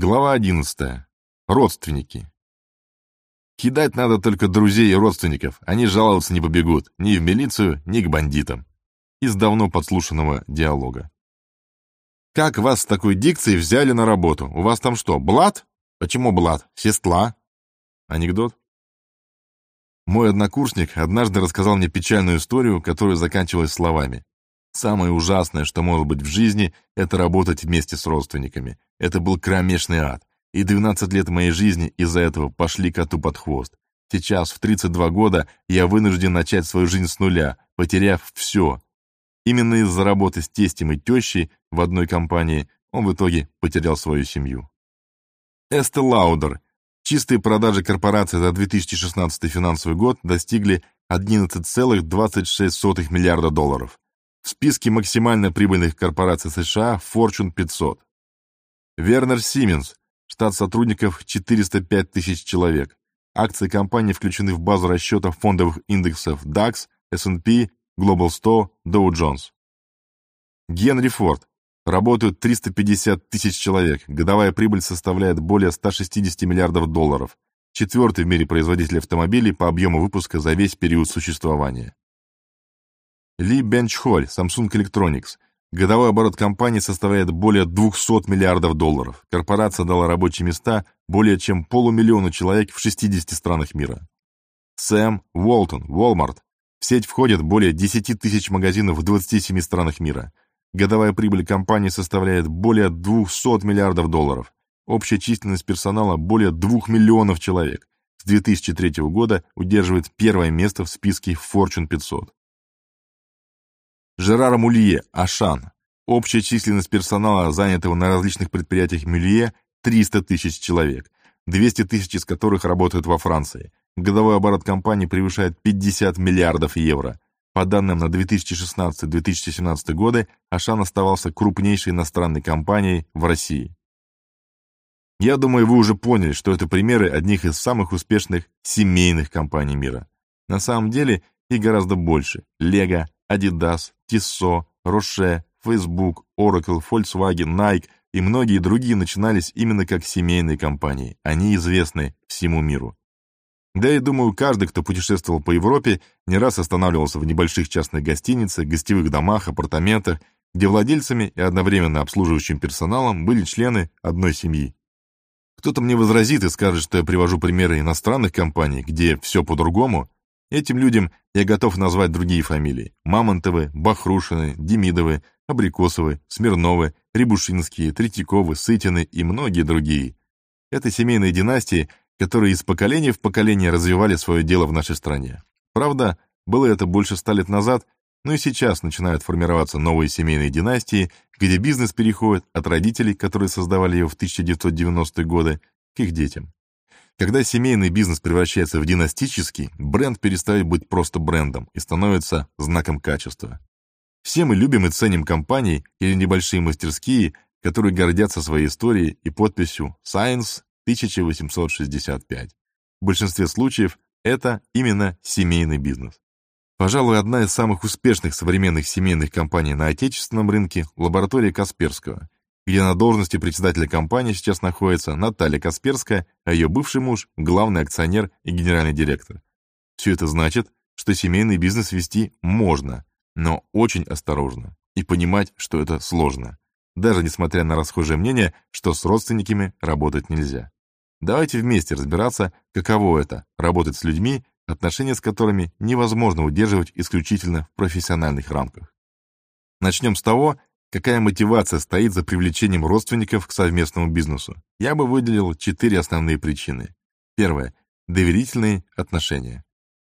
Глава 11. Родственники. Кидать надо только друзей и родственников, они жаловаться не побегут ни в милицию, ни к бандитам. Из давно подслушанного диалога. Как вас с такой дикцией взяли на работу? У вас там что, блат? Почему блат? Сестла? Анекдот? Мой однокурсник однажды рассказал мне печальную историю, которая заканчивалась словами. Самое ужасное, что может быть в жизни, это работать вместе с родственниками. Это был кромешный ад. И 12 лет моей жизни из-за этого пошли коту под хвост. Сейчас, в 32 года, я вынужден начать свою жизнь с нуля, потеряв все. Именно из-за работы с тестем и тещей в одной компании он в итоге потерял свою семью. Эсте Лаудер. Чистые продажи корпорации за 2016 финансовый год достигли 11,26 миллиарда долларов в списке максимально прибыльных корпораций США Fortune 500. Вернер Сименс, штат сотрудников 405 тысяч человек. Акции компании включены в базу расчетов фондовых индексов DAX, S&P, Global 100, Dow Jones. Генри Форд. Работают 350 тысяч человек. Годовая прибыль составляет более 160 миллиардов долларов. Четвертый в мире производитель автомобилей по объему выпуска за весь период существования. Ли Бенчхоль, Samsung Electronics. Годовой оборот компании составляет более 200 миллиардов долларов. Корпорация дала рабочие места более чем полумиллиону человек в 60 странах мира. Сэм Уолтон, Walmart. В сеть входят более 10 тысяч магазинов в 27 странах мира. Годовая прибыль компании составляет более 200 миллиардов долларов. Общая численность персонала более 2 миллионов человек. С 2003 года удерживает первое место в списке Fortune 500. Жерар Мулье, Ашан. Общая численность персонала, занятого на различных предприятиях Мюлье, 300 тысяч человек, 200 тысяч из которых работают во Франции. Годовой оборот компании превышает 50 миллиардов евро. По данным на 2016-2017 годы, Ашан оставался крупнейшей иностранной компанией в России. Я думаю, вы уже поняли, что это примеры одних из самых успешных семейных компаний мира. На самом деле их гораздо больше. Лего, Adidas, Tissot, Roche, Facebook, Oracle, Volkswagen, Nike и многие другие начинались именно как семейные компании. Они известны всему миру. Да и думаю, каждый, кто путешествовал по Европе, не раз останавливался в небольших частных гостиницах, гостевых домах, апартаментах, где владельцами и одновременно обслуживающим персоналом были члены одной семьи. Кто-то мне возразит и скажет, что я привожу примеры иностранных компаний, где все по-другому, Этим людям я готов назвать другие фамилии. Мамонтовы, Бахрушины, Демидовы, Абрикосовы, Смирновы, Рябушинские, Третьяковы, Сытины и многие другие. Это семейные династии, которые из поколения в поколение развивали свое дело в нашей стране. Правда, было это больше ста лет назад, но и сейчас начинают формироваться новые семейные династии, где бизнес переходит от родителей, которые создавали его в 1990-е годы, к их детям. Когда семейный бизнес превращается в династический, бренд перестает быть просто брендом и становится знаком качества. Все мы любим и ценим компании или небольшие мастерские, которые гордятся своей историей и подписью Science 1865. В большинстве случаев это именно семейный бизнес. Пожалуй, одна из самых успешных современных семейных компаний на отечественном рынке – лаборатория Касперского, где на должности председателя компании сейчас находится Наталья Касперская, а ее бывший муж – главный акционер и генеральный директор. Все это значит, что семейный бизнес вести можно, но очень осторожно, и понимать, что это сложно, даже несмотря на расхожее мнение, что с родственниками работать нельзя. Давайте вместе разбираться, каково это – работать с людьми, отношения с которыми невозможно удерживать исключительно в профессиональных рамках. Начнем с того, Какая мотивация стоит за привлечением родственников к совместному бизнесу? Я бы выделил четыре основные причины. Первое. Доверительные отношения.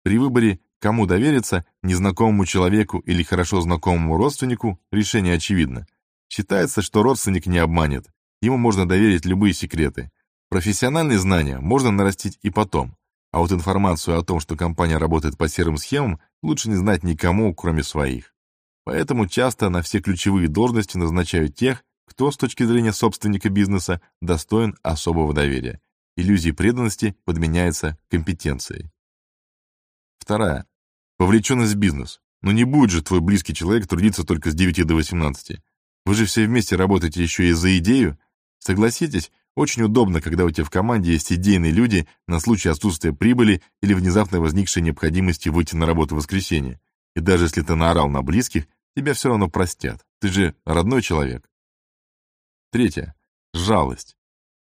При выборе, кому довериться, незнакомому человеку или хорошо знакомому родственнику, решение очевидно. Считается, что родственник не обманет. Ему можно доверить любые секреты. Профессиональные знания можно нарастить и потом. А вот информацию о том, что компания работает по серым схемам, лучше не знать никому, кроме своих. Поэтому часто на все ключевые должности назначают тех, кто с точки зрения собственника бизнеса достоин особого доверия. Иллюзия преданности подменяется компетенцией. Вторая. Вовлеченность в бизнес. Но не будет же твой близкий человек трудиться только с 9 до 18. Вы же все вместе работаете еще и за идею. Согласитесь, Очень удобно, когда у тебя в команде есть идейные люди на случай отсутствия прибыли или внезапно возникшей необходимости выйти на работу в воскресенье. И даже если ты наорал на близких, тебя все равно простят. Ты же родной человек. Третье. Жалость.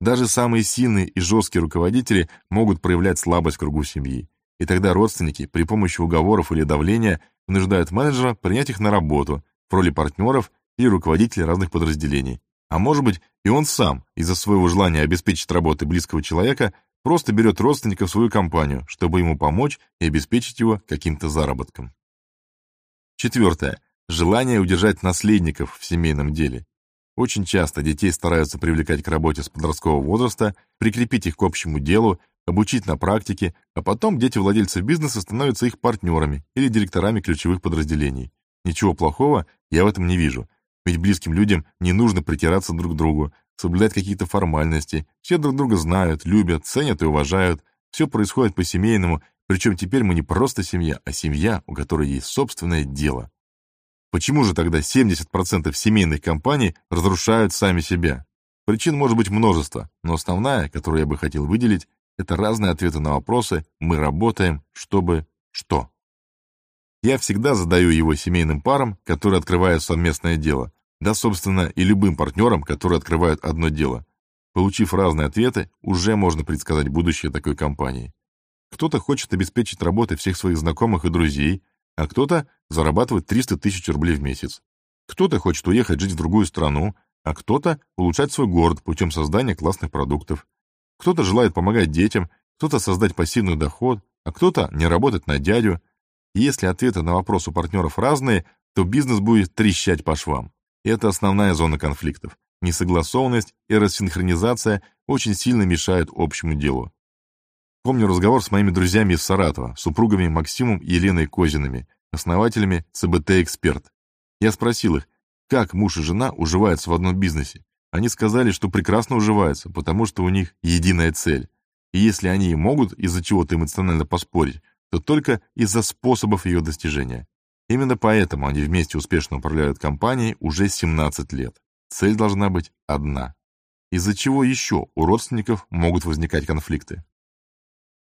Даже самые сильные и жесткие руководители могут проявлять слабость в кругу семьи. И тогда родственники при помощи уговоров или давления вынуждают менеджера принять их на работу в роли партнеров или руководителей разных подразделений. А может быть, и он сам, из-за своего желания обеспечить работы близкого человека, просто берет родственника в свою компанию, чтобы ему помочь и обеспечить его каким-то заработком. Четвертое. Желание удержать наследников в семейном деле. Очень часто детей стараются привлекать к работе с подросткового возраста, прикрепить их к общему делу, обучить на практике, а потом дети-владельцев бизнеса становятся их партнерами или директорами ключевых подразделений. Ничего плохого я в этом не вижу, ведь близким людям не нужно притираться друг к другу, соблюдать какие-то формальности, все друг друга знают, любят, ценят и уважают, все происходит по-семейному, причем теперь мы не просто семья, а семья, у которой есть собственное дело. Почему же тогда 70% семейных компаний разрушают сами себя? Причин может быть множество, но основная, которую я бы хотел выделить, это разные ответы на вопросы «мы работаем, чтобы что?». Я всегда задаю его семейным парам, которые открывают совместное дело, да, собственно, и любым партнерам, которые открывают одно дело. Получив разные ответы, уже можно предсказать будущее такой компании. Кто-то хочет обеспечить работой всех своих знакомых и друзей, а кто-то зарабатывает 300 тысяч рублей в месяц. Кто-то хочет уехать жить в другую страну, а кто-то улучшать свой город путем создания классных продуктов. Кто-то желает помогать детям, кто-то создать пассивный доход, а кто-то не работать на дядю. Если ответы на вопрос у партнеров разные, то бизнес будет трещать по швам. Это основная зона конфликтов. Несогласованность и рассинхронизация очень сильно мешают общему делу. Помню разговор с моими друзьями из Саратова, супругами Максимом и Еленой Козинами, основателями ЦБТ «Эксперт». Я спросил их, как муж и жена уживаются в одном бизнесе. Они сказали, что прекрасно уживаются, потому что у них единая цель. И если они и могут из-за чего-то эмоционально поспорить, то только из-за способов ее достижения. Именно поэтому они вместе успешно управляют компанией уже 17 лет. Цель должна быть одна. Из-за чего еще у родственников могут возникать конфликты?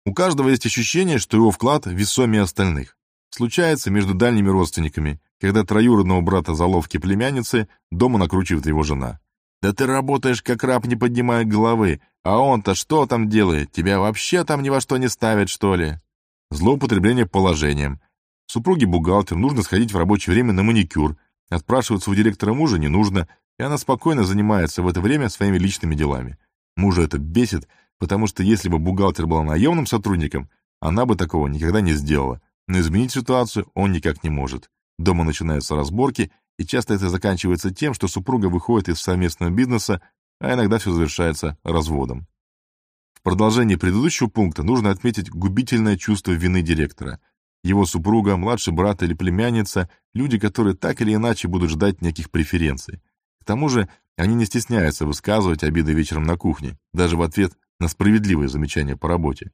У каждого есть ощущение, что его вклад весомее остальных. Случается между дальними родственниками, когда троюродного брата заловки племянницы дома накручивает его жена. «Да ты работаешь как раб, не поднимая головы, а он-то что там делает? Тебя вообще там ни во что не ставят, что ли?» Злоупотребление положением. Супруге бухгалтер нужно сходить в рабочее время на маникюр, отпрашиваться у директора мужа не нужно, и она спокойно занимается в это время своими личными делами. Мужа это бесит, потому что если бы бухгалтер была наемным сотрудником, она бы такого никогда не сделала. Но изменить ситуацию он никак не может. Дома начинаются разборки, и часто это заканчивается тем, что супруга выходит из совместного бизнеса, а иногда все завершается разводом. В продолжении предыдущего пункта нужно отметить губительное чувство вины директора. Его супруга, младший брат или племянница – люди, которые так или иначе будут ждать неких преференций. К тому же они не стесняются высказывать обиды вечером на кухне, даже в ответ на справедливые замечания по работе.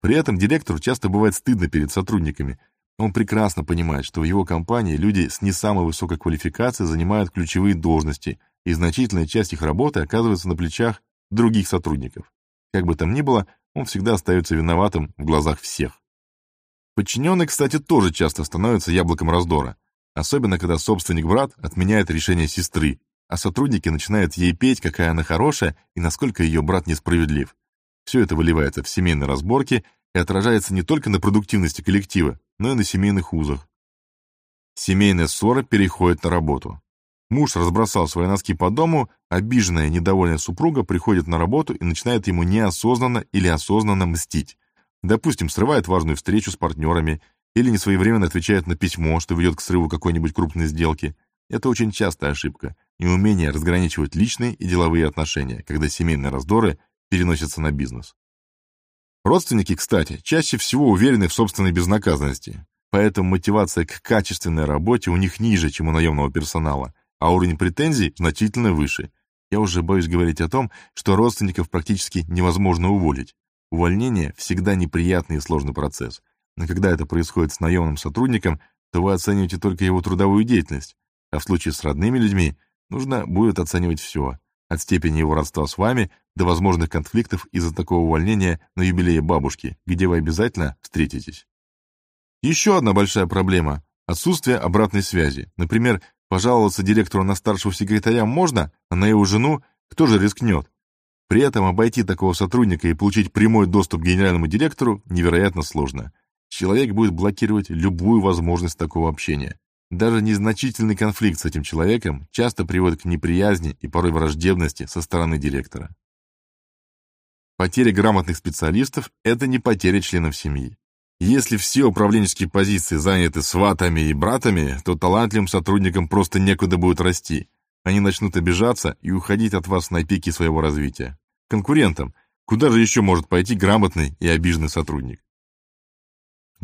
При этом директору часто бывает стыдно перед сотрудниками. Он прекрасно понимает, что в его компании люди с не самой высокой квалификацией занимают ключевые должности, и значительная часть их работы оказывается на плечах других сотрудников. Как бы там ни было, он всегда остается виноватым в глазах всех. Подчиненный, кстати, тоже часто становится яблоком раздора, особенно когда собственник-брат отменяет решение сестры, а сотрудники начинают ей петь, какая она хорошая и насколько ее брат несправедлив. Все это выливается в семейные разборки и отражается не только на продуктивности коллектива, но и на семейных узах. Семейная ссора переходит на работу. Муж разбросал свои носки по дому, обиженная, недовольная супруга приходит на работу и начинает ему неосознанно или осознанно мстить. Допустим, срывает важную встречу с партнерами или несвоевременно отвечает на письмо, что ведет к срыву какой-нибудь крупной сделки. Это очень частая ошибка, неумение разграничивать личные и деловые отношения, когда семейные раздоры переносятся на бизнес. Родственники, кстати, чаще всего уверены в собственной безнаказанности, поэтому мотивация к качественной работе у них ниже, чем у наемного персонала, а уровень претензий значительно выше. Я уже боюсь говорить о том, что родственников практически невозможно уволить. Увольнение всегда неприятный и сложный процесс, но когда это происходит с наемным сотрудником, то вы оцениваете только его трудовую деятельность, а в случае с родными людьми нужно будет оценивать все. от степени его родства с вами до возможных конфликтов из-за такого увольнения на юбилее бабушки, где вы обязательно встретитесь. Еще одна большая проблема – отсутствие обратной связи. Например, пожаловаться директору на старшего секретаря можно, а на его жену кто же рискнет? При этом обойти такого сотрудника и получить прямой доступ к генеральному директору невероятно сложно. Человек будет блокировать любую возможность такого общения. Даже незначительный конфликт с этим человеком часто приводит к неприязни и порой враждебности со стороны директора. Потеря грамотных специалистов – это не потеря членов семьи. Если все управленческие позиции заняты сватами и братами, то талантливым сотрудникам просто некуда будет расти. Они начнут обижаться и уходить от вас на пике своего развития. Конкурентам, куда же еще может пойти грамотный и обиженный сотрудник?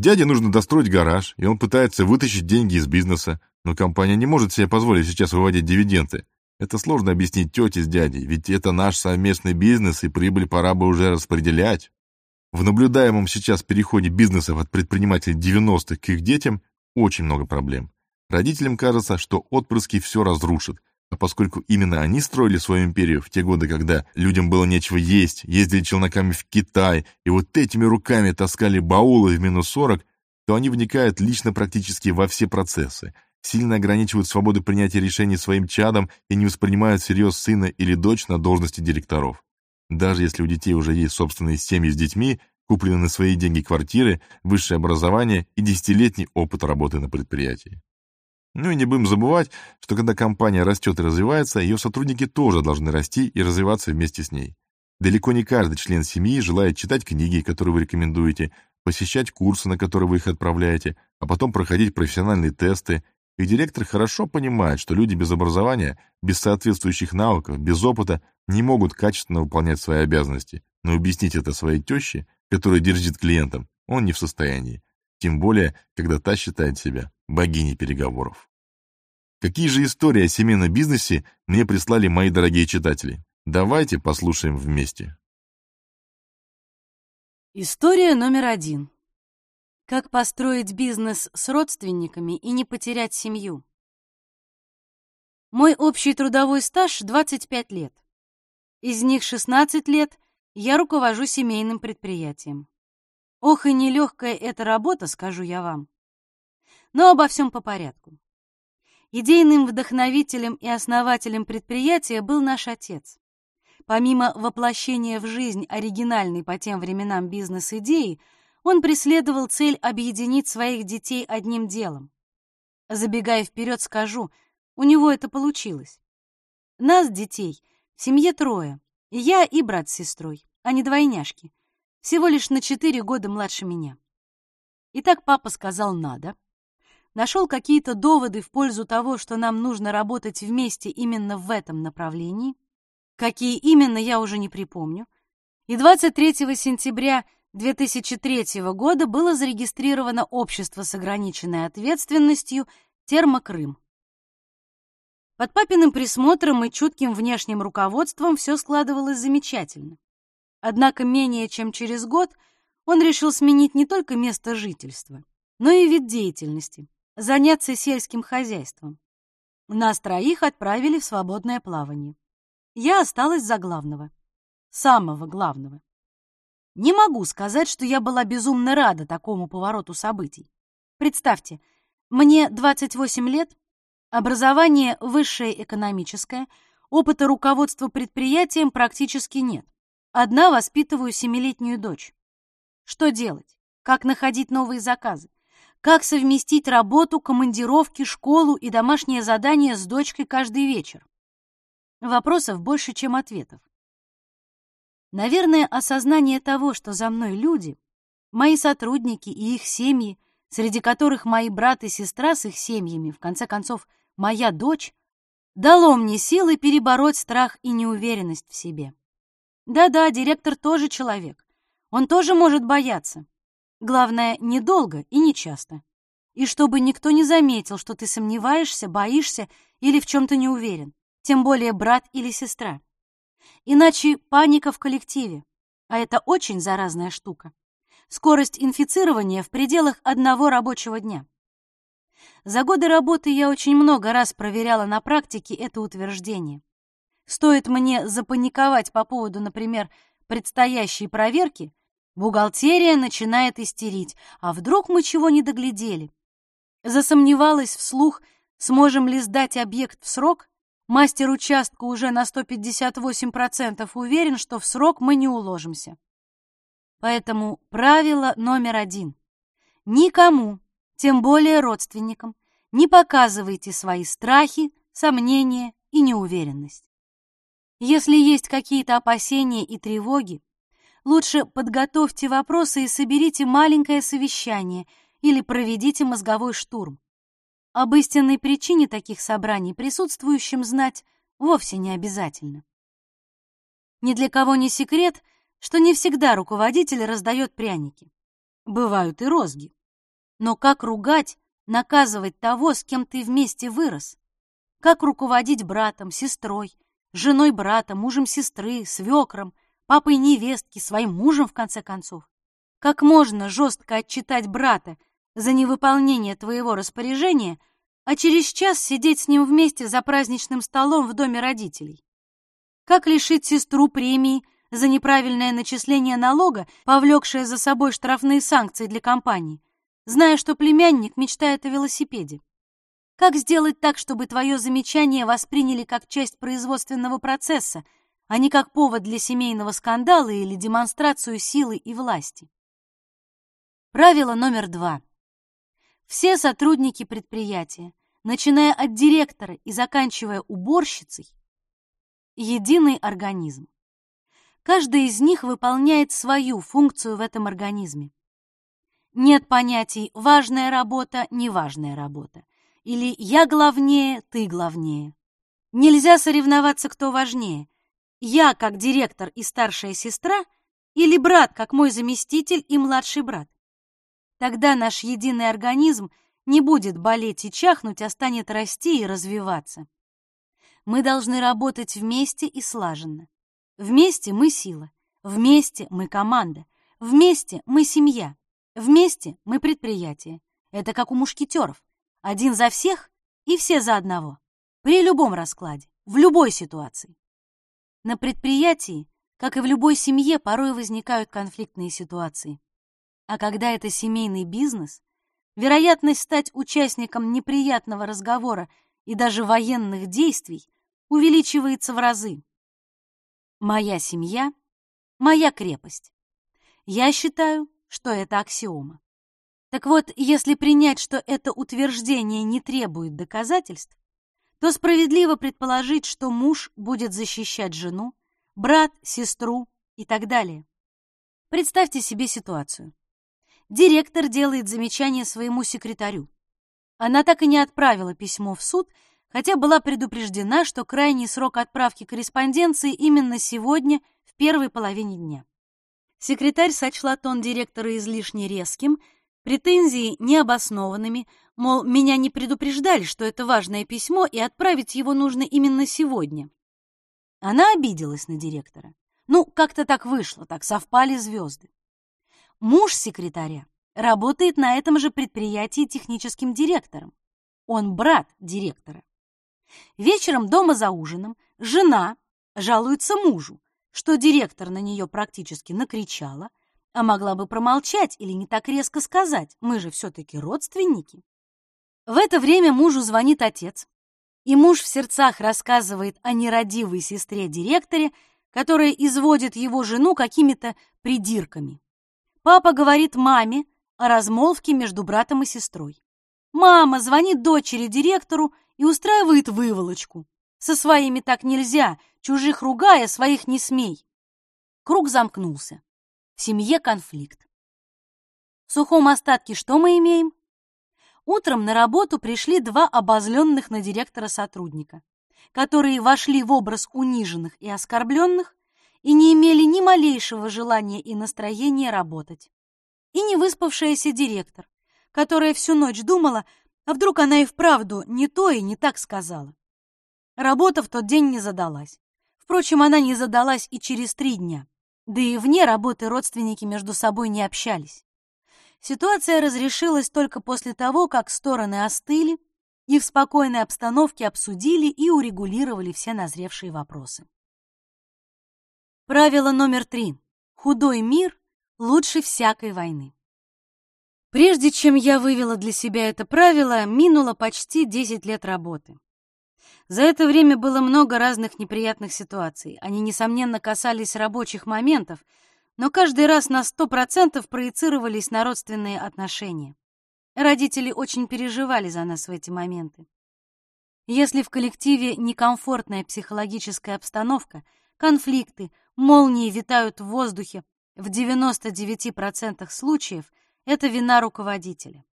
Дяде нужно достроить гараж, и он пытается вытащить деньги из бизнеса, но компания не может себе позволить сейчас выводить дивиденды. Это сложно объяснить тете с дядей, ведь это наш совместный бизнес, и прибыль пора бы уже распределять. В наблюдаемом сейчас переходе бизнесов от предпринимателей 90-х к их детям очень много проблем. Родителям кажется, что отпрыски все разрушат, поскольку именно они строили свою империю в те годы, когда людям было нечего есть, ездили челноками в Китай и вот этими руками таскали баулы в минус 40, то они вникают лично практически во все процессы, сильно ограничивают свободу принятия решений своим чадом и не воспринимают всерьез сына или дочь на должности директоров. Даже если у детей уже есть собственные семьи с детьми, куплены на свои деньги квартиры, высшее образование и десятилетний опыт работы на предприятии. Ну и не будем забывать, что когда компания растет и развивается, ее сотрудники тоже должны расти и развиваться вместе с ней. Далеко не каждый член семьи желает читать книги, которые вы рекомендуете, посещать курсы, на которые вы их отправляете, а потом проходить профессиональные тесты. И директор хорошо понимает, что люди без образования, без соответствующих навыков, без опыта не могут качественно выполнять свои обязанности. Но объяснить это своей теще, которая держит клиентам, он не в состоянии. Тем более, когда та считает себя богиней переговоров. Какие же истории о семейном бизнесе мне прислали мои дорогие читатели? Давайте послушаем вместе. История номер один. Как построить бизнес с родственниками и не потерять семью? Мой общий трудовой стаж 25 лет. Из них 16 лет я руковожу семейным предприятием. Ох, и нелегкая эта работа, скажу я вам. Но обо всем по порядку. Идейным вдохновителем и основателем предприятия был наш отец. Помимо воплощения в жизнь оригинальной по тем временам бизнес-идеи, он преследовал цель объединить своих детей одним делом. Забегая вперед, скажу, у него это получилось. Нас, детей, в семье трое, я и брат с сестрой, а не двойняшки всего лишь на четыре года младше меня. Итак, папа сказал «надо», нашел какие-то доводы в пользу того, что нам нужно работать вместе именно в этом направлении, какие именно я уже не припомню, и 23 сентября 2003 года было зарегистрировано общество с ограниченной ответственностью «Термокрым». Под папиным присмотром и чутким внешним руководством все складывалось замечательно. Однако менее чем через год он решил сменить не только место жительства, но и вид деятельности, заняться сельским хозяйством. Нас троих отправили в свободное плавание. Я осталась за главного, самого главного. Не могу сказать, что я была безумно рада такому повороту событий. Представьте, мне 28 лет, образование высшее экономическое, опыта руководства предприятием практически нет. Одна воспитываю семилетнюю дочь. Что делать? Как находить новые заказы? Как совместить работу, командировки, школу и домашнее задание с дочкой каждый вечер? Вопросов больше, чем ответов. Наверное, осознание того, что за мной люди, мои сотрудники и их семьи, среди которых мои брат и сестра с их семьями, в конце концов, моя дочь, дало мне силы перебороть страх и неуверенность в себе. Да-да, директор тоже человек. Он тоже может бояться. Главное, недолго и нечасто. И чтобы никто не заметил, что ты сомневаешься, боишься или в чем-то не уверен. Тем более брат или сестра. Иначе паника в коллективе. А это очень заразная штука. Скорость инфицирования в пределах одного рабочего дня. За годы работы я очень много раз проверяла на практике это утверждение. Стоит мне запаниковать по поводу, например, предстоящей проверки, бухгалтерия начинает истерить. А вдруг мы чего не доглядели? Засомневалась вслух, сможем ли сдать объект в срок? Мастер участка уже на 158% уверен, что в срок мы не уложимся. Поэтому правило номер один. Никому, тем более родственникам, не показывайте свои страхи, сомнения и неуверенность. Если есть какие-то опасения и тревоги, лучше подготовьте вопросы и соберите маленькое совещание или проведите мозговой штурм. Об истинной причине таких собраний присутствующим знать вовсе не обязательно. Ни для кого не секрет, что не всегда руководитель раздает пряники. Бывают и розги. Но как ругать, наказывать того, с кем ты вместе вырос? Как руководить братом, сестрой, женой брата, мужем сестры, свекром, папой невестки, своим мужем, в конце концов? Как можно жестко отчитать брата за невыполнение твоего распоряжения, а через час сидеть с ним вместе за праздничным столом в доме родителей? Как лишить сестру премии за неправильное начисление налога, повлекшее за собой штрафные санкции для компании, зная, что племянник мечтает о велосипеде? Как сделать так, чтобы твое замечание восприняли как часть производственного процесса, а не как повод для семейного скандала или демонстрацию силы и власти? Правило номер два. Все сотрудники предприятия, начиная от директора и заканчивая уборщицей, единый организм. Каждый из них выполняет свою функцию в этом организме. Нет понятий «важная работа», «неважная работа» или «я главнее», «ты главнее». Нельзя соревноваться, кто важнее. Я как директор и старшая сестра или брат как мой заместитель и младший брат. Тогда наш единый организм не будет болеть и чахнуть, а станет расти и развиваться. Мы должны работать вместе и слаженно. Вместе мы сила, вместе мы команда, вместе мы семья, вместе мы предприятие. Это как у мушкетеров. Один за всех и все за одного. При любом раскладе, в любой ситуации. На предприятии, как и в любой семье, порой возникают конфликтные ситуации. А когда это семейный бизнес, вероятность стать участником неприятного разговора и даже военных действий увеличивается в разы. Моя семья — моя крепость. Я считаю, что это аксиома. Так вот, если принять, что это утверждение не требует доказательств, то справедливо предположить, что муж будет защищать жену, брат, сестру и так далее. Представьте себе ситуацию. Директор делает замечание своему секретарю. Она так и не отправила письмо в суд, хотя была предупреждена, что крайний срок отправки корреспонденции именно сегодня, в первой половине дня. Секретарь сочла тон директора излишне резким, Претензии необоснованными, мол, меня не предупреждали, что это важное письмо, и отправить его нужно именно сегодня. Она обиделась на директора. Ну, как-то так вышло, так совпали звезды. Муж секретаря работает на этом же предприятии техническим директором. Он брат директора. Вечером дома за ужином жена жалуется мужу, что директор на нее практически накричала, а могла бы промолчать или не так резко сказать, мы же все-таки родственники. В это время мужу звонит отец, и муж в сердцах рассказывает о нерадивой сестре-директоре, которая изводит его жену какими-то придирками. Папа говорит маме о размолвке между братом и сестрой. Мама звонит дочери-директору и устраивает выволочку. Со своими так нельзя, чужих ругая, своих не смей. Круг замкнулся. Семье конфликт. В сухом остатке что мы имеем? Утром на работу пришли два обозленных на директора сотрудника, которые вошли в образ униженных и оскорбленных и не имели ни малейшего желания и настроения работать. И не выспавшаяся директор, которая всю ночь думала, а вдруг она и вправду не то и не так сказала. Работа в тот день не задалась. Впрочем, она не задалась и через три дня. Да и вне работы родственники между собой не общались. Ситуация разрешилась только после того, как стороны остыли и в спокойной обстановке обсудили и урегулировали все назревшие вопросы. Правило номер три. Худой мир лучше всякой войны. Прежде чем я вывела для себя это правило, минуло почти 10 лет работы. За это время было много разных неприятных ситуаций. Они, несомненно, касались рабочих моментов, но каждый раз на 100% проецировались на родственные отношения. Родители очень переживали за нас в эти моменты. Если в коллективе некомфортная психологическая обстановка, конфликты, молнии витают в воздухе, в 99% случаев это вина руководителя.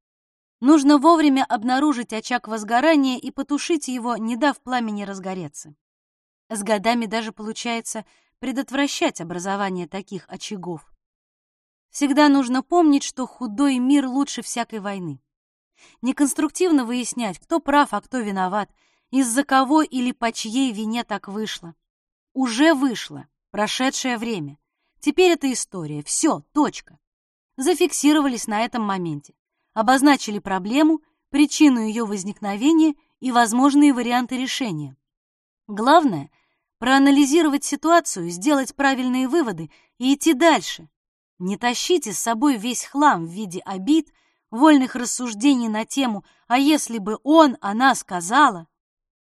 Нужно вовремя обнаружить очаг возгорания и потушить его, не дав пламени разгореться. С годами даже получается предотвращать образование таких очагов. Всегда нужно помнить, что худой мир лучше всякой войны. Неконструктивно выяснять, кто прав, а кто виноват, из-за кого или по чьей вине так вышло. Уже вышло, прошедшее время. Теперь это история, все, точка. Зафиксировались на этом моменте обозначили проблему, причину ее возникновения и возможные варианты решения. Главное — проанализировать ситуацию, сделать правильные выводы и идти дальше. Не тащите с собой весь хлам в виде обид, вольных рассуждений на тему «а если бы он, она сказала?»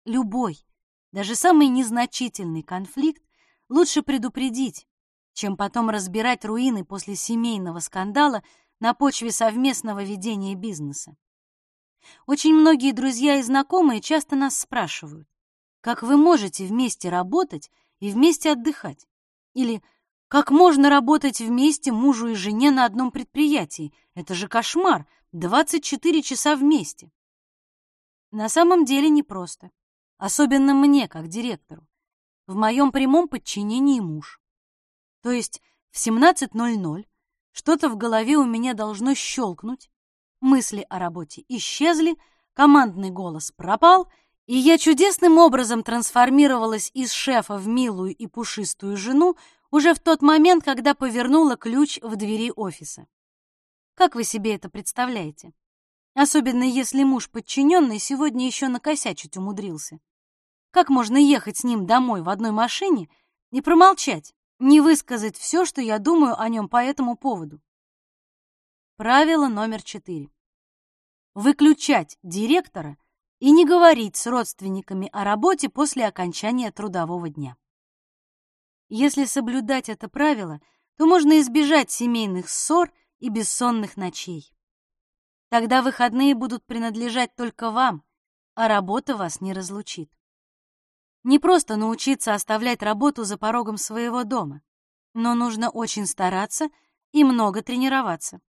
Любой, даже самый незначительный конфликт лучше предупредить, чем потом разбирать руины после семейного скандала на почве совместного ведения бизнеса. Очень многие друзья и знакомые часто нас спрашивают, как вы можете вместе работать и вместе отдыхать? Или как можно работать вместе мужу и жене на одном предприятии? Это же кошмар, 24 часа вместе. На самом деле непросто, особенно мне, как директору. В моем прямом подчинении муж. То есть в 17.00 что-то в голове у меня должно щелкнуть. Мысли о работе исчезли, командный голос пропал, и я чудесным образом трансформировалась из шефа в милую и пушистую жену уже в тот момент, когда повернула ключ в двери офиса. Как вы себе это представляете? Особенно если муж подчиненный сегодня еще накосячить умудрился. Как можно ехать с ним домой в одной машине и промолчать? Не высказать все, что я думаю о нем по этому поводу. Правило номер четыре. Выключать директора и не говорить с родственниками о работе после окончания трудового дня. Если соблюдать это правило, то можно избежать семейных ссор и бессонных ночей. Тогда выходные будут принадлежать только вам, а работа вас не разлучит. Не просто научиться оставлять работу за порогом своего дома, но нужно очень стараться и много тренироваться.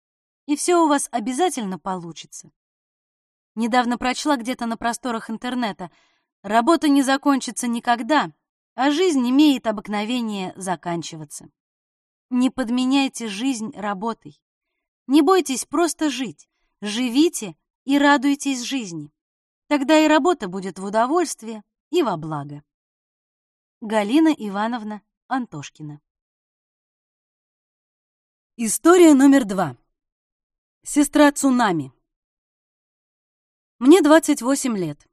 И все у вас обязательно получится. Недавно прочла где-то на просторах интернета «Работа не закончится никогда, а жизнь имеет обыкновение заканчиваться». Не подменяйте жизнь работой. Не бойтесь просто жить. Живите и радуйтесь жизни. Тогда и работа будет в удовольствие, и во благо. Галина Ивановна Антошкина История номер два. Сестра цунами. Мне 28 лет,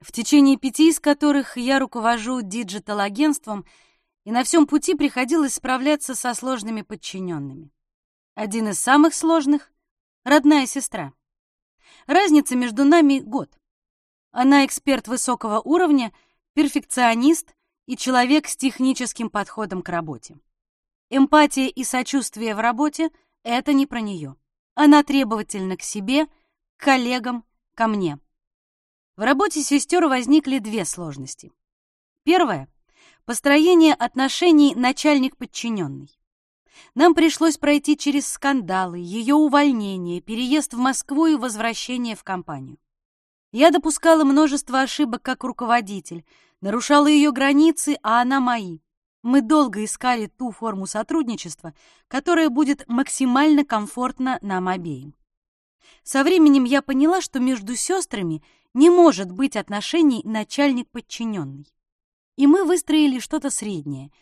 в течение пяти из которых я руковожу digital-агентством, и на всем пути приходилось справляться со сложными подчиненными. Один из самых сложных — родная сестра. Разница между нами — год. Она эксперт высокого уровня, перфекционист и человек с техническим подходом к работе. Эмпатия и сочувствие в работе — это не про нее. Она требовательна к себе, к коллегам, ко мне. В работе сестер возникли две сложности. Первая — построение отношений начальник-подчиненный. Нам пришлось пройти через скандалы, ее увольнение, переезд в Москву и возвращение в компанию. Я допускала множество ошибок как руководитель, нарушала ее границы, а она мои. Мы долго искали ту форму сотрудничества, которая будет максимально комфортна нам обеим. Со временем я поняла, что между сестрами не может быть отношений начальник-подчиненный. И мы выстроили что-то среднее.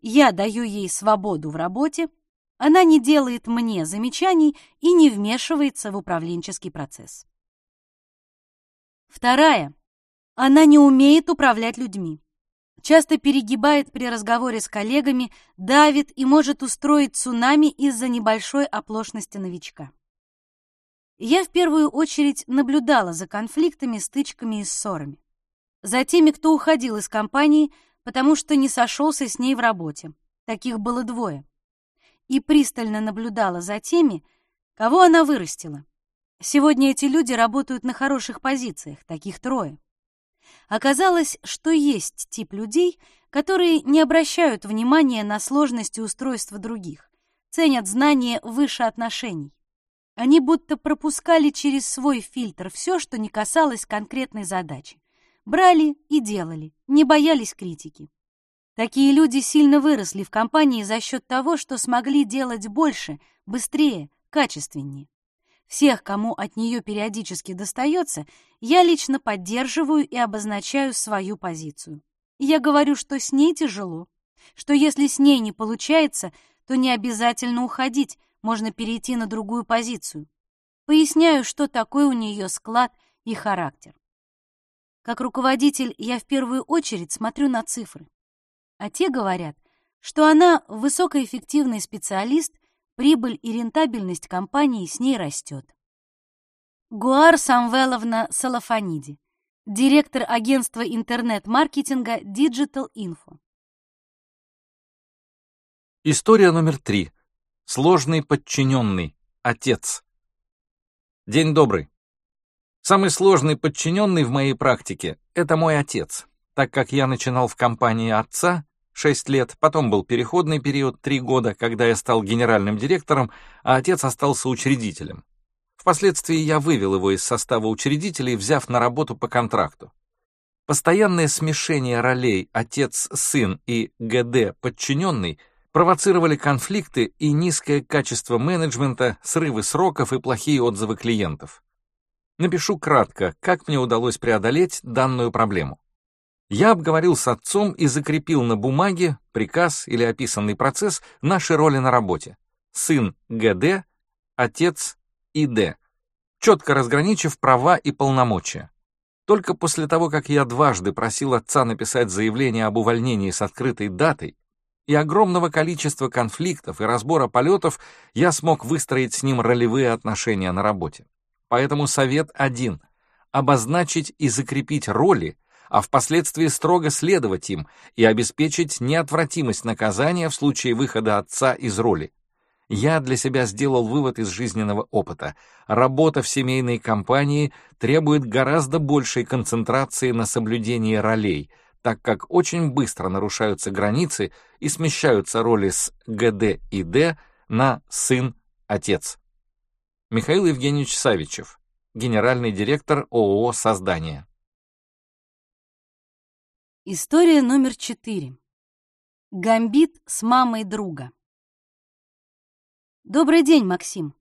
Я даю ей свободу в работе, она не делает мне замечаний и не вмешивается в управленческий процесс. Вторая. Она не умеет управлять людьми. Часто перегибает при разговоре с коллегами, давит и может устроить цунами из-за небольшой оплошности новичка. Я в первую очередь наблюдала за конфликтами, стычками и ссорами. За теми, кто уходил из компании, потому что не сошелся с ней в работе. Таких было двое. И пристально наблюдала за теми, кого она вырастила. Сегодня эти люди работают на хороших позициях, таких трое. Оказалось, что есть тип людей, которые не обращают внимания на сложности устройства других, ценят знания выше отношений. Они будто пропускали через свой фильтр все, что не касалось конкретной задачи. Брали и делали, не боялись критики. Такие люди сильно выросли в компании за счет того, что смогли делать больше, быстрее, качественнее. Всех, кому от нее периодически достается, я лично поддерживаю и обозначаю свою позицию. Я говорю, что с ней тяжело, что если с ней не получается, то не обязательно уходить, можно перейти на другую позицию. Поясняю, что такое у нее склад и характер. Как руководитель я в первую очередь смотрю на цифры. А те говорят, что она высокоэффективный специалист, прибыль и рентабельность компании с ней растет. Гуар Самвеловна Салафаниди, директор агентства интернет-маркетинга Digital Info. История номер три. Сложный подчиненный. Отец. День добрый. Самый сложный подчиненный в моей практике — это мой отец, так как я начинал в компании отца 6 лет, потом был переходный период 3 года, когда я стал генеральным директором, а отец остался учредителем. Впоследствии я вывел его из состава учредителей, взяв на работу по контракту. Постоянное смешение ролей отец-сын и ГД-подчиненный — провоцировали конфликты и низкое качество менеджмента, срывы сроков и плохие отзывы клиентов. Напишу кратко, как мне удалось преодолеть данную проблему. Я обговорил с отцом и закрепил на бумаге приказ или описанный процесс наши роли на работе. Сын ГД, отец ИД, четко разграничив права и полномочия. Только после того, как я дважды просил отца написать заявление об увольнении с открытой датой, и огромного количества конфликтов и разбора полетов я смог выстроить с ним ролевые отношения на работе. Поэтому совет один — обозначить и закрепить роли, а впоследствии строго следовать им и обеспечить неотвратимость наказания в случае выхода отца из роли. Я для себя сделал вывод из жизненного опыта. Работа в семейной компании требует гораздо большей концентрации на соблюдении ролей — так как очень быстро нарушаются границы и смещаются роли с ГД и Д на сын-отец. Михаил Евгеньевич Савичев, генеральный директор ООО «Создание». История номер четыре. Гамбит с мамой друга. Добрый день, Максим.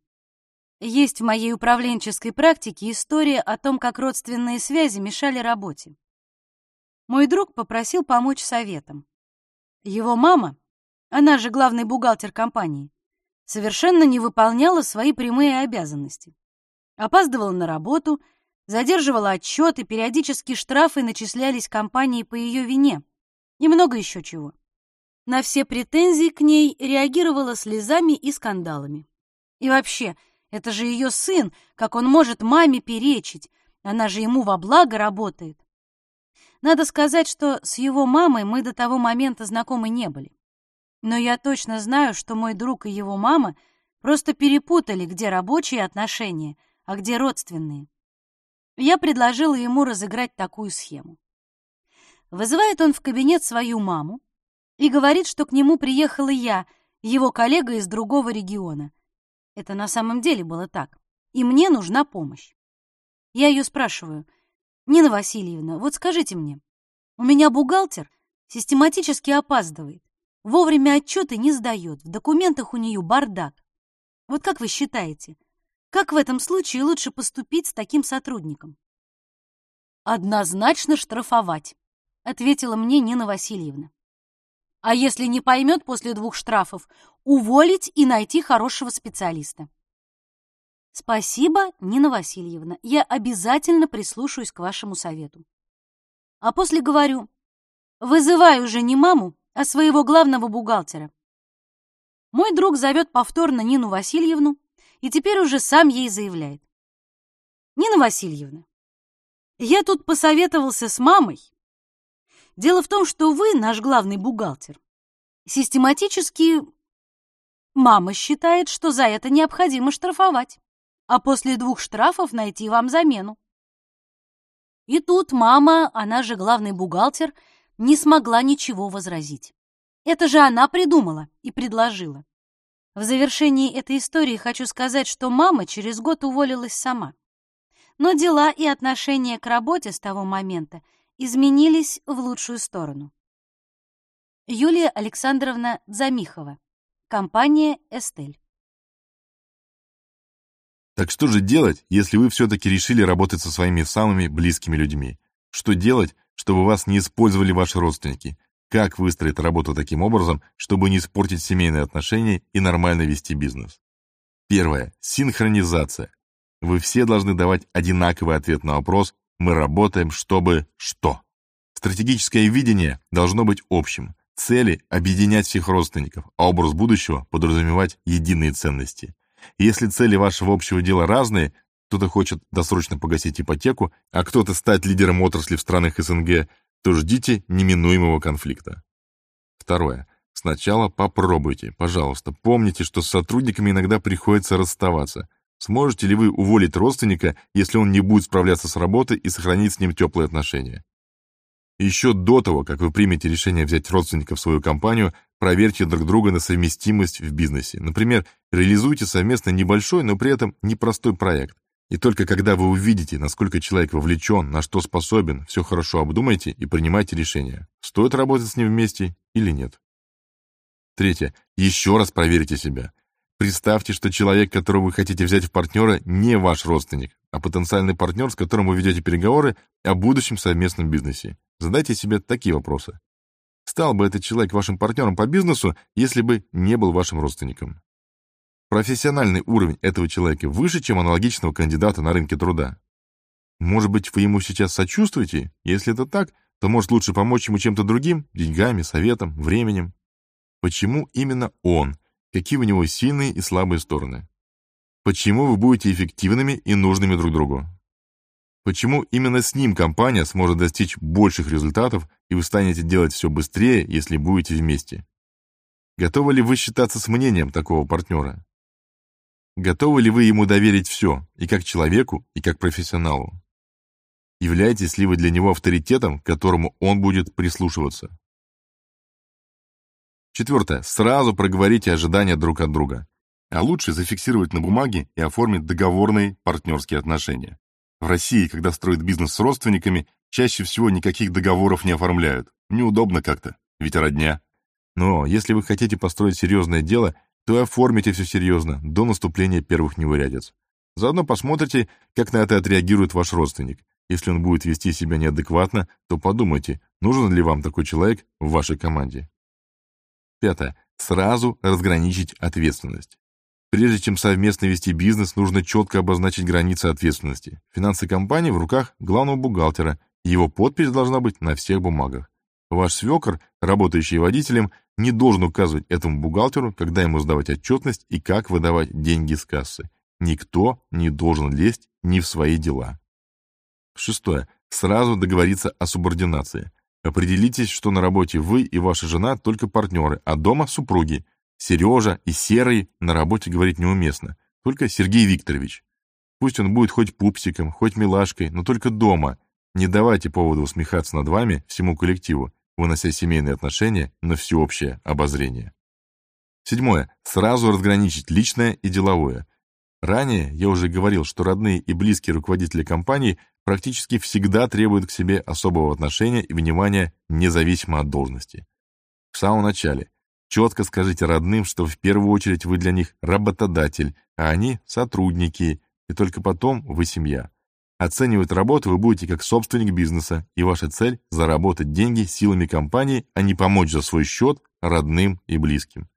Есть в моей управленческой практике история о том, как родственные связи мешали работе мой друг попросил помочь советом. Его мама, она же главный бухгалтер компании, совершенно не выполняла свои прямые обязанности. Опаздывала на работу, задерживала отчеты, периодически штрафы начислялись компании по ее вине и много еще чего. На все претензии к ней реагировала слезами и скандалами. И вообще, это же ее сын, как он может маме перечить, она же ему во благо работает. Надо сказать, что с его мамой мы до того момента знакомы не были. Но я точно знаю, что мой друг и его мама просто перепутали, где рабочие отношения, а где родственные. Я предложила ему разыграть такую схему. Вызывает он в кабинет свою маму и говорит, что к нему приехала я, его коллега из другого региона. Это на самом деле было так. И мне нужна помощь. Я ее спрашиваю — Нина Васильевна, вот скажите мне, у меня бухгалтер систематически опаздывает, вовремя отчеты не сдает, в документах у нее бардак. Вот как вы считаете, как в этом случае лучше поступить с таким сотрудником? Однозначно штрафовать, ответила мне Нина Васильевна. А если не поймет после двух штрафов, уволить и найти хорошего специалиста. Спасибо, Нина Васильевна. Я обязательно прислушаюсь к вашему совету. А после говорю, вызываю уже не маму, а своего главного бухгалтера. Мой друг зовет повторно Нину Васильевну и теперь уже сам ей заявляет. Нина Васильевна, я тут посоветовался с мамой. Дело в том, что вы, наш главный бухгалтер, систематически... Мама считает, что за это необходимо штрафовать а после двух штрафов найти вам замену. И тут мама, она же главный бухгалтер, не смогла ничего возразить. Это же она придумала и предложила. В завершении этой истории хочу сказать, что мама через год уволилась сама. Но дела и отношения к работе с того момента изменились в лучшую сторону. Юлия Александровна Замихова. Компания «Эстель». Так что же делать, если вы все-таки решили работать со своими самыми близкими людьми? Что делать, чтобы вас не использовали ваши родственники? Как выстроить работу таким образом, чтобы не испортить семейные отношения и нормально вести бизнес? Первое. Синхронизация. Вы все должны давать одинаковый ответ на вопрос «Мы работаем, чтобы что?». Стратегическое видение должно быть общим. Цели – объединять всех родственников, а образ будущего – подразумевать единые ценности. Если цели вашего общего дела разные, кто-то хочет досрочно погасить ипотеку, а кто-то стать лидером отрасли в странах СНГ, то ждите неминуемого конфликта. Второе. Сначала попробуйте, пожалуйста. Помните, что с сотрудниками иногда приходится расставаться. Сможете ли вы уволить родственника, если он не будет справляться с работой и сохранить с ним теплые отношения? Еще до того, как вы примете решение взять родственника в свою компанию, проверьте друг друга на совместимость в бизнесе. Например, реализуйте совместно небольшой, но при этом непростой проект. И только когда вы увидите, насколько человек вовлечен, на что способен, все хорошо обдумайте и принимайте решение, стоит работать с ним вместе или нет. Третье. Еще раз проверьте себя. Представьте, что человек, которого вы хотите взять в партнера, не ваш родственник, а потенциальный партнер, с которым вы ведете переговоры о будущем совместном бизнесе. Задайте себе такие вопросы. Стал бы этот человек вашим партнером по бизнесу, если бы не был вашим родственником? Профессиональный уровень этого человека выше, чем аналогичного кандидата на рынке труда. Может быть, вы ему сейчас сочувствуете? Если это так, то может лучше помочь ему чем-то другим, деньгами, советом, временем. Почему именно он? Какие у него сильные и слабые стороны? Почему вы будете эффективными и нужными друг другу? Почему именно с ним компания сможет достичь больших результатов, и вы станете делать все быстрее, если будете вместе? Готовы ли вы считаться с мнением такого партнера? Готовы ли вы ему доверить все, и как человеку, и как профессионалу? Являетесь ли вы для него авторитетом, к которому он будет прислушиваться? Четвертое. Сразу проговорите ожидания друг от друга. А лучше зафиксировать на бумаге и оформить договорные партнерские отношения. В России, когда строят бизнес с родственниками, чаще всего никаких договоров не оформляют. Неудобно как-то, ведь родня. Но если вы хотите построить серьезное дело, то оформите все серьезно, до наступления первых неурядиц. Заодно посмотрите, как на это отреагирует ваш родственник. Если он будет вести себя неадекватно, то подумайте, нужен ли вам такой человек в вашей команде. Пятое. Сразу разграничить ответственность. Прежде чем совместно вести бизнес, нужно четко обозначить границы ответственности. Финансы компании в руках главного бухгалтера, его подпись должна быть на всех бумагах. Ваш свекор, работающий водителем, не должен указывать этому бухгалтеру, когда ему сдавать отчетность и как выдавать деньги с кассы. Никто не должен лезть ни в свои дела. Шестое. Сразу договориться о субординации. Определитесь, что на работе вы и ваша жена только партнеры, а дома супруги. Сережа и Серый на работе говорить неуместно, только Сергей Викторович. Пусть он будет хоть пупсиком, хоть милашкой, но только дома. Не давайте повода усмехаться над вами всему коллективу, вынося семейные отношения на всеобщее обозрение. Седьмое. Сразу разграничить личное и деловое. Ранее я уже говорил, что родные и близкие руководители компании практически всегда требуют к себе особого отношения и внимания независимо от должности. В самом начале Четко скажите родным, что в первую очередь вы для них работодатель, а они сотрудники, и только потом вы семья. Оценивать работу вы будете как собственник бизнеса, и ваша цель – заработать деньги силами компании, а не помочь за свой счет родным и близким.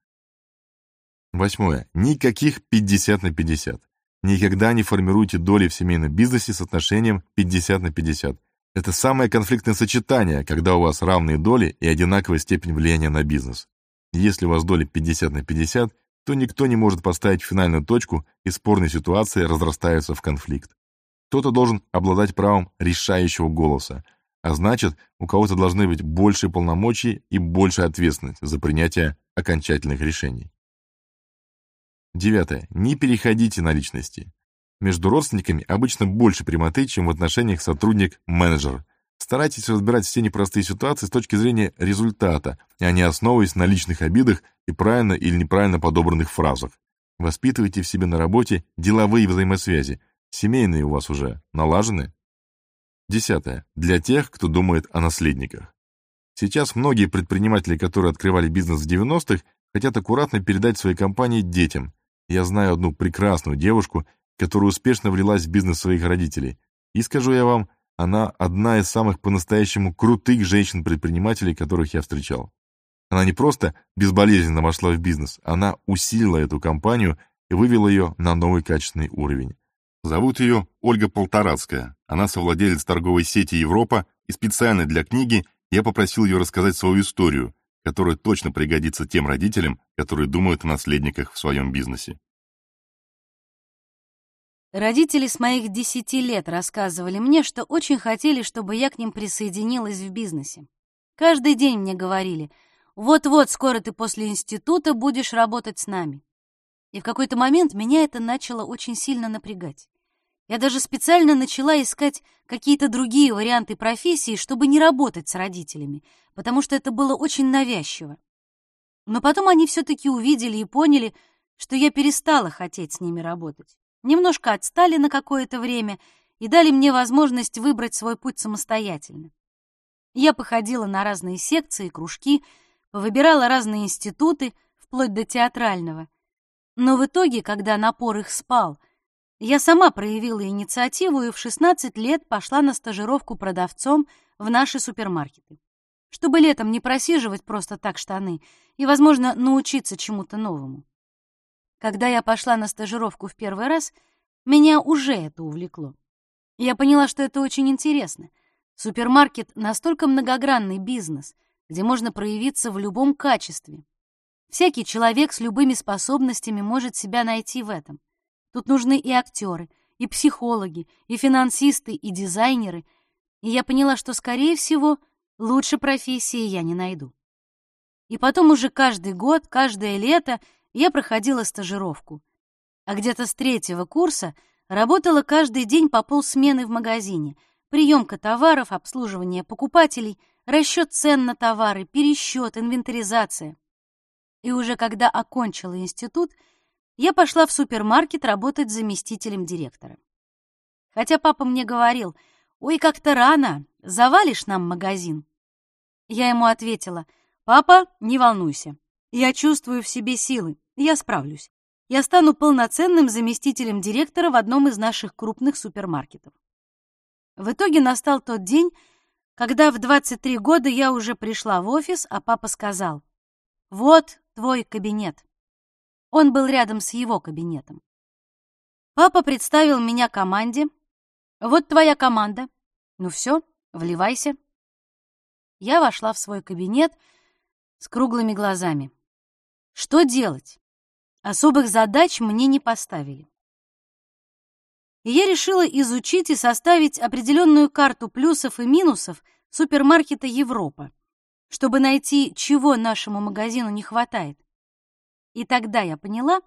Восьмое. Никаких 50 на 50. Никогда не формируйте доли в семейном бизнесе с отношением 50 на 50. Это самое конфликтное сочетание, когда у вас равные доли и одинаковая степень влияния на бизнес. Если у вас доли 50 на 50, то никто не может поставить финальную точку, и спорные ситуации разрастаются в конфликт. Кто-то должен обладать правом решающего голоса, а значит, у кого-то должны быть больше полномочий и больше ответственность за принятие окончательных решений. Девятое. Не переходите на личности. Между родственниками обычно больше прямоты, чем в отношениях сотрудник-менеджер. Старайтесь разбирать все непростые ситуации с точки зрения результата, а не основываясь на личных обидах и правильно или неправильно подобранных фразах. Воспитывайте в себе на работе деловые взаимосвязи. Семейные у вас уже налажены? Десятое. Для тех, кто думает о наследниках. Сейчас многие предприниматели, которые открывали бизнес в 90-х, хотят аккуратно передать свои компании детям. Я знаю одну прекрасную девушку, которая успешно влилась в бизнес своих родителей. И скажу я вам, она одна из самых по-настоящему крутых женщин-предпринимателей, которых я встречал. Она не просто безболезненно вошла в бизнес, она усилила эту компанию и вывела ее на новый качественный уровень. Зовут ее Ольга Полторацкая. Она совладелец торговой сети «Европа», и специально для книги я попросил ее рассказать свою историю, которая точно пригодится тем родителям, которые думают о наследниках в своем бизнесе. Родители с моих десяти лет рассказывали мне, что очень хотели, чтобы я к ним присоединилась в бизнесе. Каждый день мне говорили, вот-вот скоро ты после института будешь работать с нами. И в какой-то момент меня это начало очень сильно напрягать. Я даже специально начала искать какие-то другие варианты профессии, чтобы не работать с родителями, потому что это было очень навязчиво. Но потом они все-таки увидели и поняли, что я перестала хотеть с ними работать. Немножко отстали на какое-то время и дали мне возможность выбрать свой путь самостоятельно. Я походила на разные секции, кружки, повыбирала разные институты, вплоть до театрального. Но в итоге, когда напор их спал, я сама проявила инициативу и в 16 лет пошла на стажировку продавцом в наши супермаркеты, чтобы летом не просиживать просто так штаны и, возможно, научиться чему-то новому. Когда я пошла на стажировку в первый раз, меня уже это увлекло. Я поняла, что это очень интересно. Супермаркет — настолько многогранный бизнес, где можно проявиться в любом качестве. Всякий человек с любыми способностями может себя найти в этом. Тут нужны и актеры, и психологи, и финансисты, и дизайнеры. И я поняла, что, скорее всего, лучше профессии я не найду. И потом уже каждый год, каждое лето я проходила стажировку. А где-то с третьего курса работала каждый день по полсмены в магазине. Приемка товаров, обслуживание покупателей, расчет цен на товары, пересчет, инвентаризация. И уже когда окончила институт — я пошла в супермаркет работать заместителем директора. Хотя папа мне говорил, «Ой, как-то рано, завалишь нам магазин». Я ему ответила, «Папа, не волнуйся, я чувствую в себе силы, я справлюсь. Я стану полноценным заместителем директора в одном из наших крупных супермаркетов». В итоге настал тот день, когда в 23 года я уже пришла в офис, а папа сказал, «Вот твой кабинет». Он был рядом с его кабинетом. Папа представил меня команде. «Вот твоя команда. Ну все, вливайся». Я вошла в свой кабинет с круглыми глазами. Что делать? Особых задач мне не поставили. И я решила изучить и составить определенную карту плюсов и минусов супермаркета Европа, чтобы найти, чего нашему магазину не хватает. И тогда я поняла,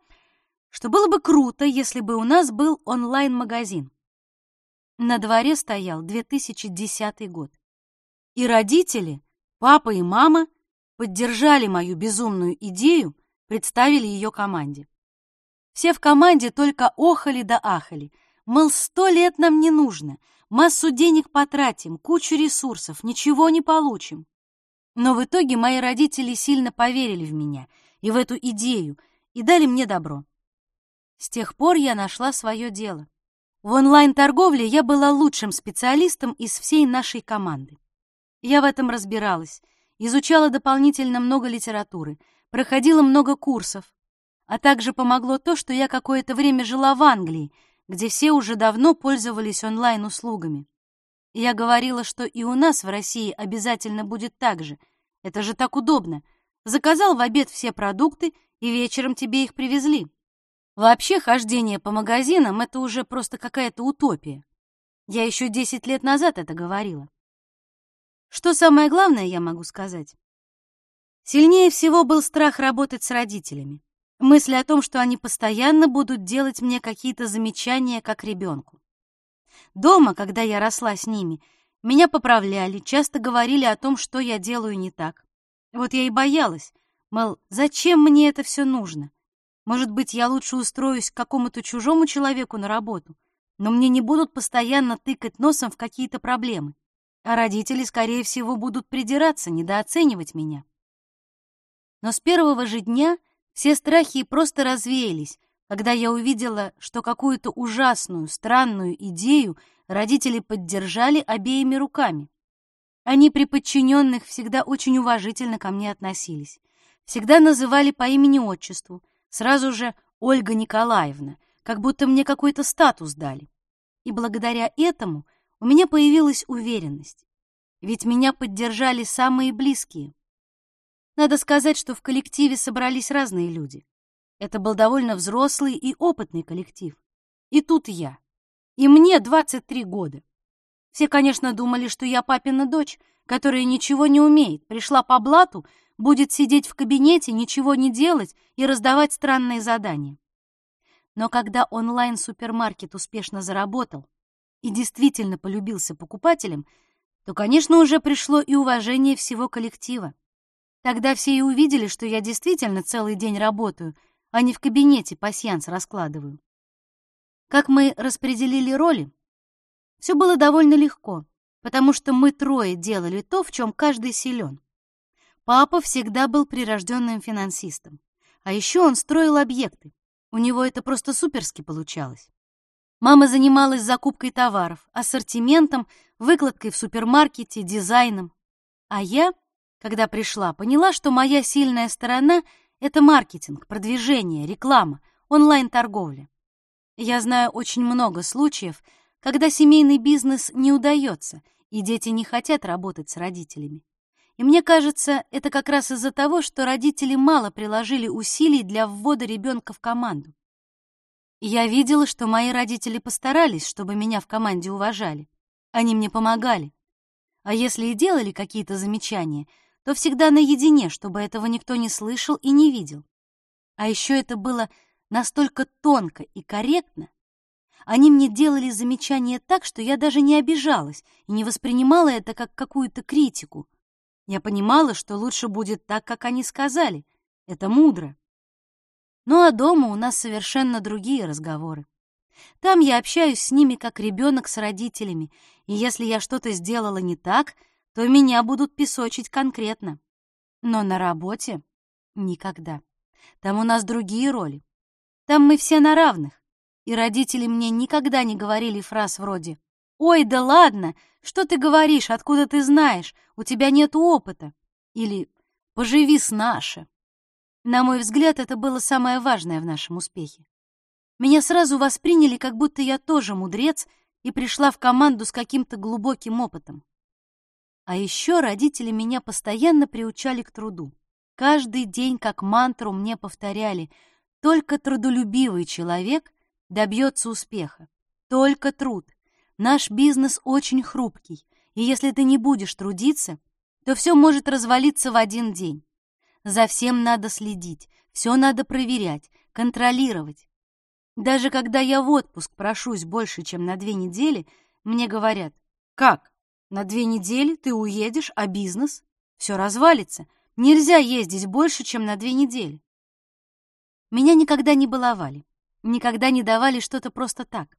что было бы круто, если бы у нас был онлайн-магазин. На дворе стоял 2010 год. И родители, папа и мама, поддержали мою безумную идею, представили ее команде. Все в команде только охали да ахали. Мол, сто лет нам не нужно, массу денег потратим, кучу ресурсов, ничего не получим. Но в итоге мои родители сильно поверили в меня — и в эту идею, и дали мне добро. С тех пор я нашла свое дело. В онлайн-торговле я была лучшим специалистом из всей нашей команды. Я в этом разбиралась, изучала дополнительно много литературы, проходила много курсов, а также помогло то, что я какое-то время жила в Англии, где все уже давно пользовались онлайн-услугами. Я говорила, что и у нас в России обязательно будет так же. Это же так удобно. Заказал в обед все продукты, и вечером тебе их привезли. Вообще, хождение по магазинам — это уже просто какая-то утопия. Я еще 10 лет назад это говорила. Что самое главное, я могу сказать? Сильнее всего был страх работать с родителями. Мысль о том, что они постоянно будут делать мне какие-то замечания, как ребенку. Дома, когда я росла с ними, меня поправляли, часто говорили о том, что я делаю не так. Вот я и боялась, мол, зачем мне это все нужно? Может быть, я лучше устроюсь к какому-то чужому человеку на работу, но мне не будут постоянно тыкать носом в какие-то проблемы, а родители, скорее всего, будут придираться, недооценивать меня. Но с первого же дня все страхи просто развеялись, когда я увидела, что какую-то ужасную, странную идею родители поддержали обеими руками. Они при подчиненных всегда очень уважительно ко мне относились, всегда называли по имени-отчеству, сразу же Ольга Николаевна, как будто мне какой-то статус дали. И благодаря этому у меня появилась уверенность, ведь меня поддержали самые близкие. Надо сказать, что в коллективе собрались разные люди. Это был довольно взрослый и опытный коллектив. И тут я. И мне 23 года. Все, конечно, думали, что я папина дочь, которая ничего не умеет, пришла по блату, будет сидеть в кабинете, ничего не делать и раздавать странные задания. Но когда онлайн-супермаркет успешно заработал и действительно полюбился покупателям, то, конечно, уже пришло и уважение всего коллектива. Тогда все и увидели, что я действительно целый день работаю, а не в кабинете пасьянс раскладываю. Как мы распределили роли? Все было довольно легко, потому что мы трое делали то, в чем каждый силен. Папа всегда был прирожденным финансистом, а еще он строил объекты. У него это просто суперски получалось. Мама занималась закупкой товаров, ассортиментом, выкладкой в супермаркете, дизайном. А я когда пришла, поняла, что моя сильная сторона — это маркетинг, продвижение, реклама, онлайн-торговля. Я знаю очень много случаев, когда семейный бизнес не удается, и дети не хотят работать с родителями. И мне кажется, это как раз из-за того, что родители мало приложили усилий для ввода ребенка в команду. я видела, что мои родители постарались, чтобы меня в команде уважали. Они мне помогали. А если и делали какие-то замечания — то всегда наедине, чтобы этого никто не слышал и не видел. А еще это было настолько тонко и корректно. Они мне делали замечания так, что я даже не обижалась и не воспринимала это как какую-то критику. Я понимала, что лучше будет так, как они сказали. Это мудро. Ну а дома у нас совершенно другие разговоры. Там я общаюсь с ними как ребенок с родителями, и если я что-то сделала не так — то меня будут песочить конкретно. Но на работе никогда. Там у нас другие роли. Там мы все на равных. И родители мне никогда не говорили фраз вроде «Ой, да ладно, что ты говоришь, откуда ты знаешь, у тебя нет опыта» или «Поживи с наше». На мой взгляд, это было самое важное в нашем успехе. Меня сразу восприняли, как будто я тоже мудрец и пришла в команду с каким-то глубоким опытом. А еще родители меня постоянно приучали к труду. Каждый день как мантру мне повторяли «Только трудолюбивый человек добьется успеха. Только труд. Наш бизнес очень хрупкий, и если ты не будешь трудиться, то все может развалиться в один день. За всем надо следить, все надо проверять, контролировать. Даже когда я в отпуск прошусь больше, чем на две недели, мне говорят, как? На две недели ты уедешь, а бизнес? Все развалится. Нельзя ездить больше, чем на две недели. Меня никогда не баловали, никогда не давали что-то просто так.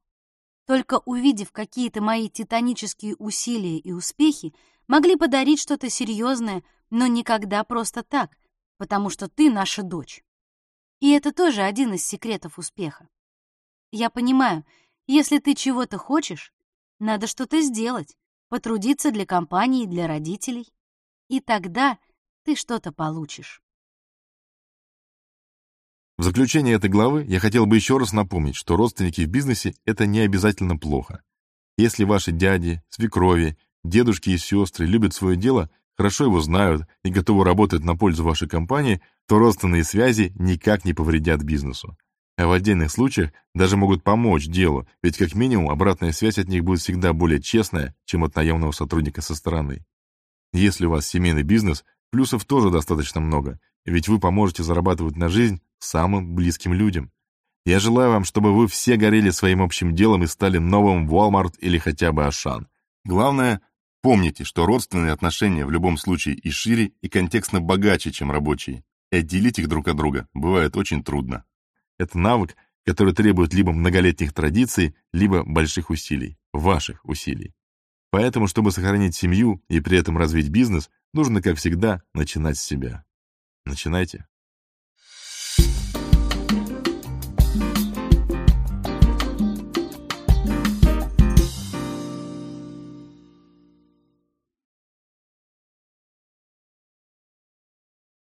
Только увидев какие-то мои титанические усилия и успехи, могли подарить что-то серьезное, но никогда просто так, потому что ты наша дочь. И это тоже один из секретов успеха. Я понимаю, если ты чего-то хочешь, надо что-то сделать, потрудиться для компании, для родителей. И тогда ты что-то получишь. В заключение этой главы я хотел бы еще раз напомнить, что родственники в бизнесе – это не обязательно плохо. Если ваши дяди, свекрови, дедушки и сестры любят свое дело, хорошо его знают и готовы работать на пользу вашей компании, то родственные связи никак не повредят бизнесу. А в отдельных случаях даже могут помочь делу, ведь как минимум обратная связь от них будет всегда более честная, чем от наемного сотрудника со стороны. Если у вас семейный бизнес, плюсов тоже достаточно много, ведь вы поможете зарабатывать на жизнь самым близким людям. Я желаю вам, чтобы вы все горели своим общим делом и стали новым Walmart или хотя бы Ашан. Главное, помните, что родственные отношения в любом случае и шире, и контекстно богаче, чем рабочие. И отделить их друг от друга бывает очень трудно. Это навык, который требует либо многолетних традиций, либо больших усилий, ваших усилий. Поэтому, чтобы сохранить семью и при этом развить бизнес, нужно, как всегда, начинать с себя. Начинайте.